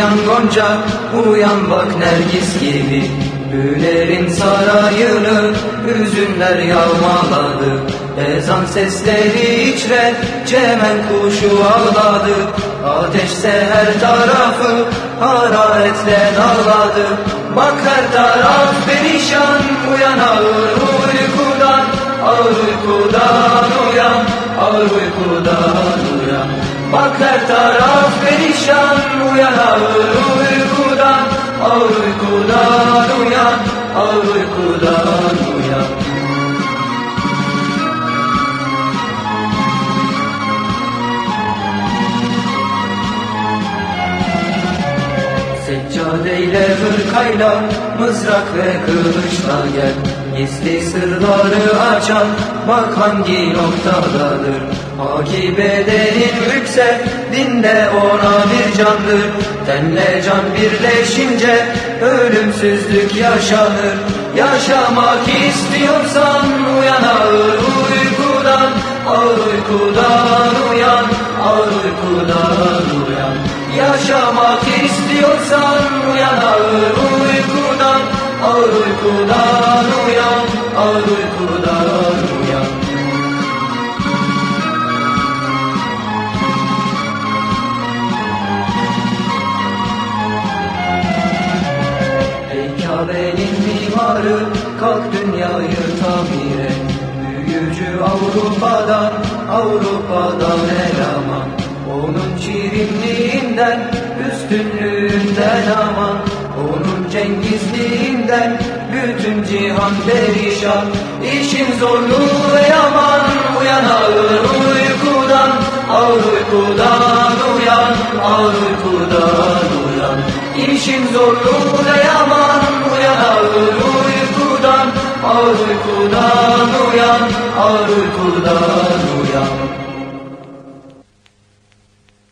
uyan Gonca Uyan bak Nergis gibi. Bülerin sarayını Hüzünler yağmaladı. Ezan sesleri içre Cemen kuşu ağladı. Ateşse her tarafı Hararetle dağladı. Bak her taraf perişan Uyan ağır uykudan. Ağır uykudan uyan Ağır uykudan uyan. Bak her taraf perişan Uyan ağır uykudan Ağır uykudan uyan Ağır uykudan uyan. Seccadeyle hırkayla Mızrak ve kılıçla gel. Gizli sırları açan Bak hangi noktadadır Haki bedenin yüksek Dinde ona bir candır. Tenle can birleşince Ölümsüzlük yaşanır. Yaşamak istiyorsan Uyan ağır uykudan Ağır uykudan uyan Ağır uykudan uyan. Yaşamak istiyorsan uyan ağır uykudan Kabe'nin mimarı kalk dünyayı tamir et. Büyücü Avrupa'dan Avrupa'dan eleman Onun şirinliğinden üstünlüğünden aman. Onun cengizliğinden bütün cihan perişan. İşin zorluğu ve yaman Uyan ağır uykudan. Ağır uykudan uyan Ağır uykudan uyan. İşin zorluğu uykudan uyan uykudan uyan